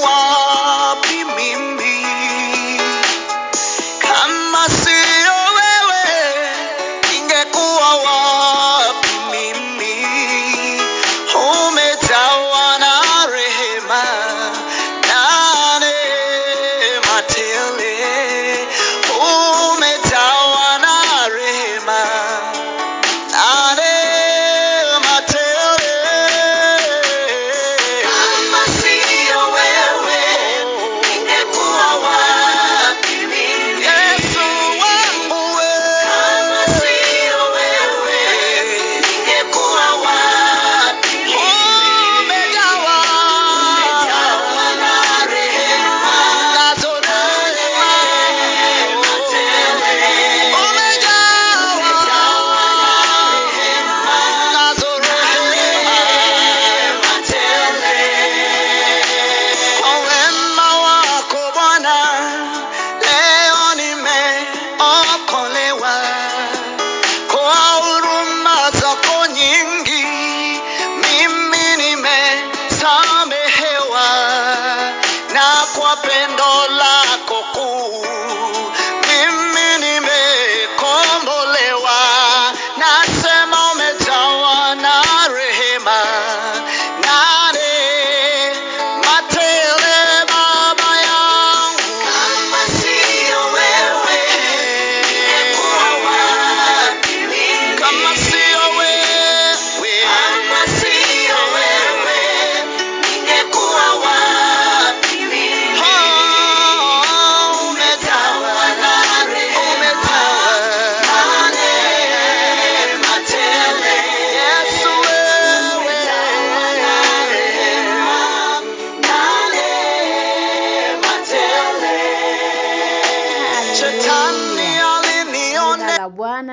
one.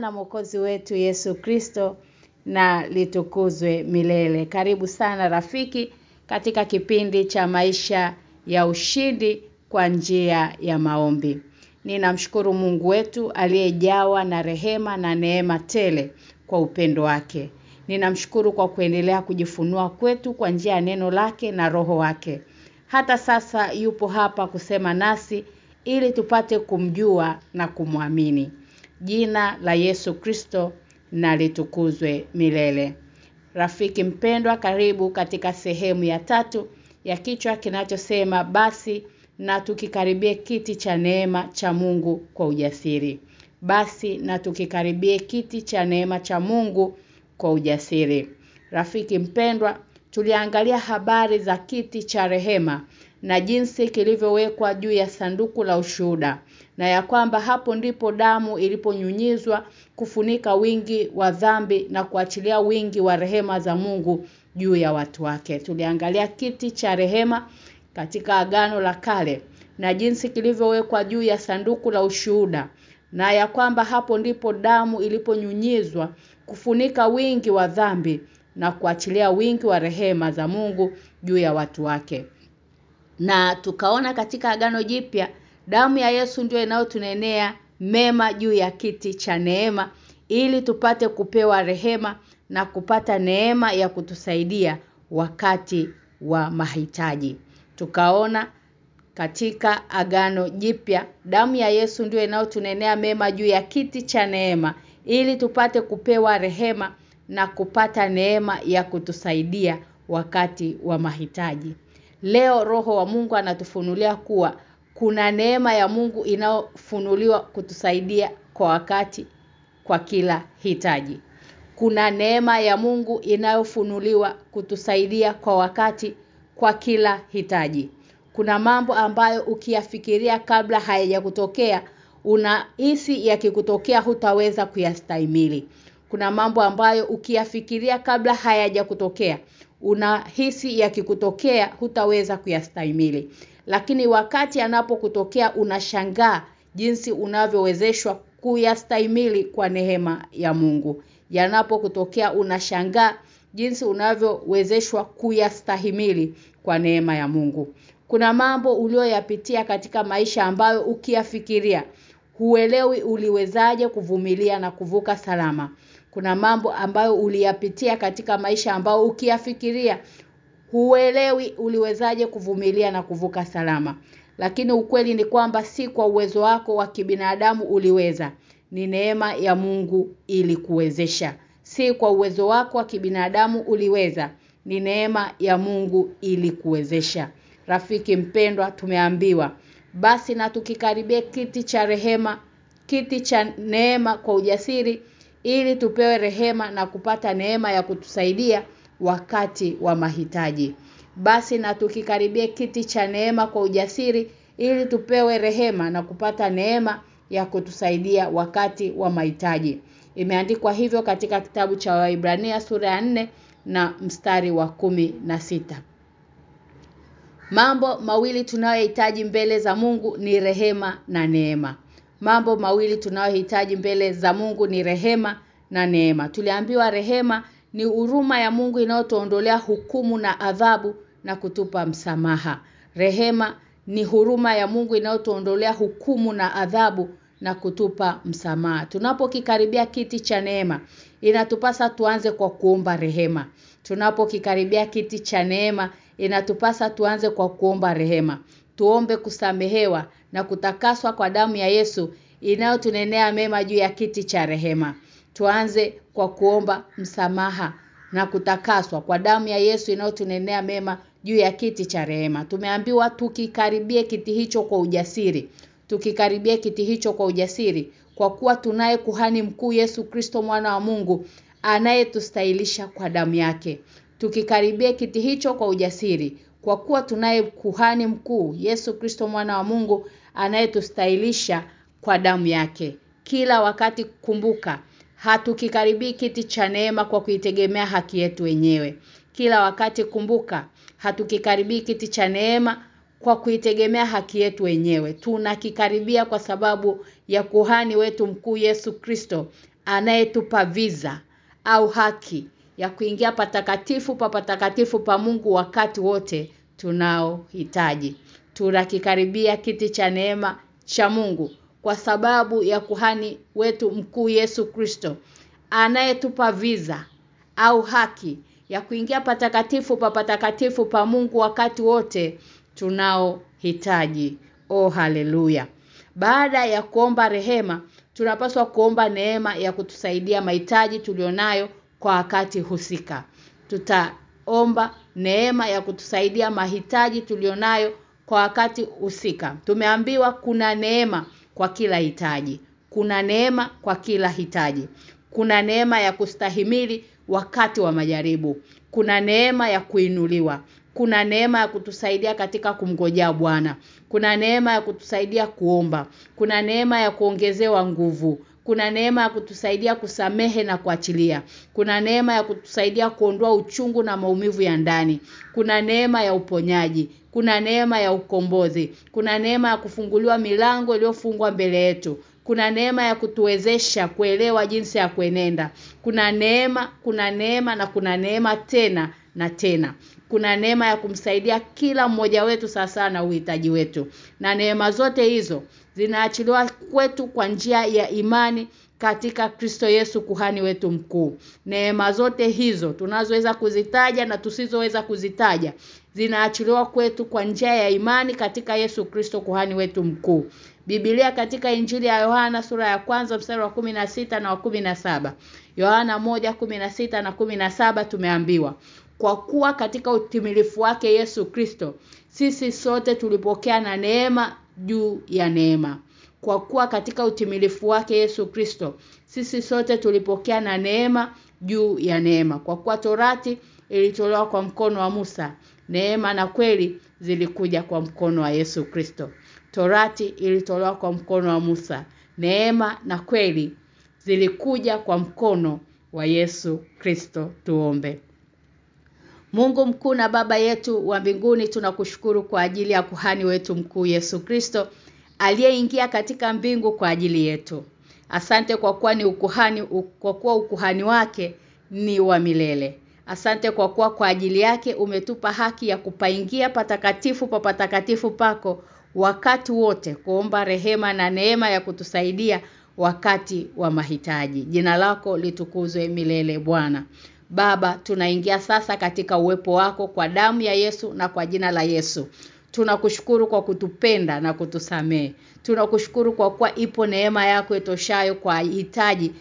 Na Mwokozi wetu Yesu Kristo na litukuzwe milele. Karibu sana rafiki katika kipindi cha maisha ya ushindi kwa njia ya maombi. Ninamshukuru Mungu wetu aliyejawa na rehema na neema tele kwa upendo wake. Ninamshukuru kwa kuendelea kujifunua kwetu kwa njia ya neno lake na roho wake. Hata sasa yupo hapa kusema nasi ili tupate kumjua na kumwamini. Jina la Yesu Kristo na litukuzwe milele. Rafiki mpendwa karibu katika sehemu ya tatu ya kichwa kinachosema basi na tukikaribie kiti cha neema cha Mungu kwa ujasiri. Basi na tukikaribie kiti cha neema cha Mungu kwa ujasiri. Rafiki mpendwa, tuliangalia habari za kiti cha rehema na jinsi kilivyowekwa juu ya sanduku la ushuhuda na ya kwamba hapo ndipo damu iliponyunyizwa kufunika wingi wa dhambi na kuachilia wingi wa rehema za Mungu juu ya watu wake. Tuliangalia kiti cha rehema katika agano la kale na jinsi kilivyowekwa juu ya sanduku la ushuhuda na ya kwamba hapo ndipo damu iliponyunyizwa kufunika wingi wa dhambi na kuachilia wingi wa rehema za Mungu juu ya watu wake. Na tukaona katika agano jipya damu ya Yesu ndio inayotunenea mema juu ya kiti cha neema ili tupate kupewa rehema na kupata neema ya kutusaidia wakati wa mahitaji. Tukaona katika agano jipya damu ya Yesu ndio inayotunenea mema juu ya kiti cha neema ili tupate kupewa rehema na kupata neema ya kutusaidia wakati wa mahitaji. Leo roho wa Mungu anatufunulia kuwa kuna neema ya Mungu inayofunuliwa kutusaidia kwa wakati kwa kila hitaji. Kuna neema ya Mungu inayofunuliwa kutusaidia kwa wakati kwa kila hitaji. Kuna mambo ambayo ukiyafikiria kabla hayajakutokea unahisi yakikutokea hutaweza kuyastahimili. Kuna mambo ambayo ukiyafikiria kabla hayajakutokea unahisi yakikutokea hutaweza kuyastahimili. Lakini wakati anapokutokea unashangaa jinsi unavyowezeshwa kuyastahimili kwa neema ya Mungu. Yanapokutokea unashangaa jinsi unavyowezeshwa kuyastahimili kwa neema ya Mungu. Kuna mambo ulioyapitia katika maisha ambayo ukiyafikiria huelewi uliwezaje kuvumilia na kuvuka salama. Kuna mambo ambayo uliyapitia katika maisha ambayo ukiyafikiria huelewi uliwezaje kuvumilia na kuvuka salama. Lakini ukweli ni kwamba si kwa uwezo wako wa kibinadamu uliweza. Ni neema ya Mungu ili kuwezesha. Si kwa uwezo wako wa kibinadamu uliweza. Ni neema ya Mungu ili kuwezesha. Rafiki mpendwa tumeambiwa basi na tukikaribia kiti cha rehema, kiti cha neema kwa ujasiri ili tupewe rehema na kupata neema ya kutusaidia wakati wa mahitaji. Basi na tukikaribia kiti cha neema kwa ujasiri ili tupewe rehema na kupata neema ya kutusaidia wakati wa mahitaji. Imeandikwa hivyo katika kitabu cha Waibrania sura ya 4 na mstari wa kumi na sita Mambo mawili tunayohitaji mbele za Mungu ni rehema na neema. Mambo mawili tunayohitaji mbele za Mungu ni rehema na neema. Tuliambiwa rehema ni huruma ya Mungu inayotuondolea hukumu na adhabu na kutupa msamaha. Rehema ni huruma ya Mungu inayotuondolea hukumu na adhabu na kutupa msamaha. Tunapokikaribia kiti cha neema, inatupasa tuanze kwa kuomba rehema. Tunapokikaribia kiti cha neema, inatupasa tuanze kwa kuomba rehema. Tuombe kusamehewa na kutakaswa kwa damu ya Yesu inayotunenea mema juu ya kiti cha rehema. Tuanze kwa kuomba msamaha na kutakaswa kwa damu ya Yesu inayotunenea mema juu ya kiti cha rehema. Tumeambiwa tukikaribie kiti hicho kwa ujasiri. Tukikaribie kiti hicho kwa ujasiri kwa kuwa tunaye kuhani mkuu Yesu Kristo mwana wa Mungu anayetustahilisha kwa damu yake. Tukikaribie kiti hicho kwa ujasiri kwa kuwa tunaye kuhani mkuu Yesu Kristo mwana wa Mungu anayetustahilisha kwa damu yake. Kila wakati kumbuka hatukikaribii kiti cha neema kwa kuitegemea haki yetu wenyewe. Kila wakati kumbuka hatukikaribii kiti cha neema kwa kuitegemea haki yetu wenyewe. Tunakikaribia kwa sababu ya kuhani wetu mkuu Yesu Kristo anayetupa visa au haki ya kuingia patakatifu pa patakatifu pa Mungu wakati wote tunaohitaji. Tunakikaribia kiti cha neema cha Mungu kwa sababu ya kuhani wetu mkuu Yesu Kristo anayetupa visa au haki ya kuingia patakatifu pa patakatifu pa Mungu wakati wote tunaohitaji. Oh haleluya. Baada ya kuomba rehema, tunapaswa kuomba neema ya kutusaidia mahitaji tulionayo kwa wakati husika. Tutaomba neema ya kutusaidia mahitaji tulionayo kwa wakati husika. Tumeambiwa kuna neema kwa kila hitaji. Kuna neema kwa kila hitaji. Kuna neema ya kustahimili wakati wa majaribu. Kuna neema ya kuinuliwa. Kuna neema ya kutusaidia katika kumgojea Bwana. Kuna neema ya kutusaidia kuomba. Kuna neema ya kuongezewa nguvu. Kuna neema ya kutusaidia kusamehe na kuachilia. Kuna neema ya kutusaidia kuondoa uchungu na maumivu ya ndani. Kuna neema ya uponyaji. Kuna neema ya ukombozi. Kuna neema ya kufunguliwa milango iliyofungwa mbele yetu. Kuna neema ya kutuwezesha kuelewa jinsi ya kuenenda. Kuna neema, kuna neema na kuna neema tena na tena. Kuna neema ya kumsaidia kila mmoja wetu sasa na uhitaji wetu. Na neema zote hizo zinaachiliwa kwetu kwa njia ya imani katika Kristo Yesu kuhani wetu mkuu. Neema zote hizo tunazoweza kuzitaja na tusizoweza kuzitaja zinaachiliwa kwetu kwa njia ya imani katika Yesu Kristo kuhani wetu mkuu. Biblia katika Injili ya Yohana sura ya kwanza mstari wa 16 na wa 17. Yohana 1:16 na 17 tumeambiwa kwa kuwa katika utimilifu wake Yesu Kristo sisi sote tulipokea na neema juu ya neema. Kwa kuwa katika utimilifu wake Yesu Kristo sisi sote tulipokea na neema juu ya neema. Kwa kuwa Torati ilitolewa kwa mkono wa Musa, neema na kweli zilikuja kwa mkono wa Yesu Kristo. Torati ilitolewa kwa mkono wa Musa, neema na kweli zilikuja kwa mkono wa Yesu Kristo. Tuombe. Mungu mkuu na baba yetu wa mbinguni tunakushukuru kwa ajili ya kuhani wetu mkuu Yesu Kristo aliyeingia katika mbingu kwa ajili yetu. Asante kwa kuwa ni ukuhani kwa kuwa ukuhani wake ni wa milele. Asante kwa kuwa kwa ajili yake umetupa haki ya kupaingia patakatifu pa patakatifu pako wakati wote kuomba rehema na neema ya kutusaidia wakati wa mahitaji. Jina lako litukuzwe milele Bwana. Baba, tunaingia sasa katika uwepo wako kwa damu ya Yesu na kwa jina la Yesu. Tunakushukuru kwa kutupenda na kutusamee. Tunakushukuru kwa kuwa ipo neema yako itoshayo kwa hitaji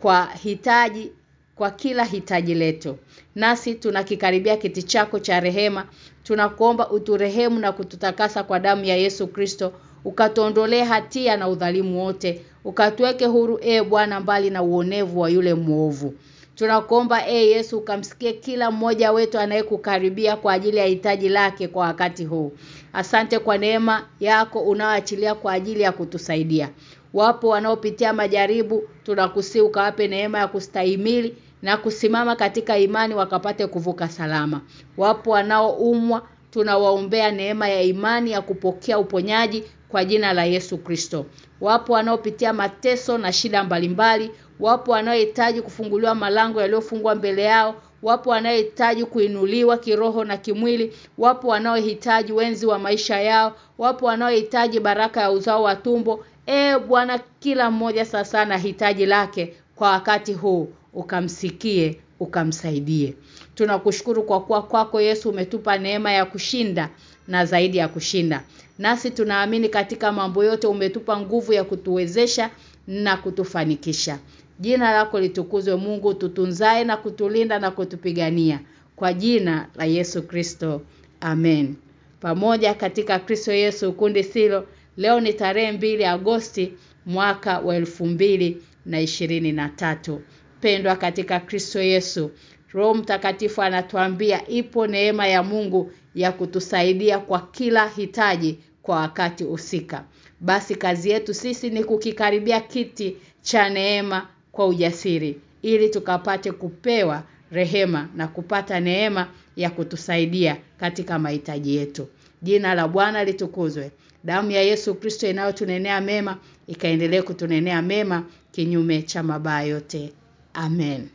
kwa hitaji kwa kila hitaji letu. Nasi tunakikaribia kiti chako cha rehema. Tunakuomba uturehemu na kututakasa kwa damu ya Yesu Kristo, ukatuondolee hatia na udhalimu wote, ukatuweke huru e Bwana mbali na uonevu wa yule muovu. Tunakuomba e Yesu ukamsikie kila mmoja wetu anayekukaribia kwa ajili ya hitaji lake kwa wakati huu. Asante kwa neema yako unaoachilia kwa ajili ya kutusaidia. Wapo wanaopitia majaribu, tunakusi ukawape neema ya kustahimili na kusimama katika imani wakapate kuvuka salama. Wapo wanaoumwa, tunawaombea neema ya imani ya kupokea uponyaji kwa jina la Yesu Kristo. Wapo wanaopitia mateso na shida mbalimbali, wapo wanaohitaji kufunguliwa malango yaliyofungwa mbele yao, wapo wanaohitaji kuinuliwa kiroho na kimwili, wapo wanaohitaji wenzi wa maisha yao, wapo wanaohitaji baraka ya uzao wa tumbo. E Bwana kila mmoja sasa na hitaji lake kwa wakati huu ukamsikie ukamsaidie. Tunakushukuru kwa kuwa kwako Yesu umetupa neema ya kushinda na zaidi ya kushinda. Nasi tunaamini katika mambo yote umetupa nguvu ya kutuwezesha na kutufanikisha. Jina lako litukuzwe Mungu tutunzae na kutulinda na kutupigania kwa jina la Yesu Kristo. Amen. Pamoja katika Kristo Yesu kundi silo leo ni tarehe mbili Agosti mwaka wa elfu mbili na ishirini na tatu Pendwa katika Kristo Yesu, Roho Mtakatifu anatuambia ipo neema ya Mungu ya kutusaidia kwa kila hitaji kwa wakati usika. Basi kazi yetu sisi ni kukikaribia kiti cha neema kwa ujasiri ili tukapate kupewa rehema na kupata neema ya kutusaidia katika mahitaji yetu. Jina la Bwana litukuzwe. Damu ya Yesu Kristo inayotunenea mema ikaendelee kutunenea mema kinyume cha mabaya yote. Amen.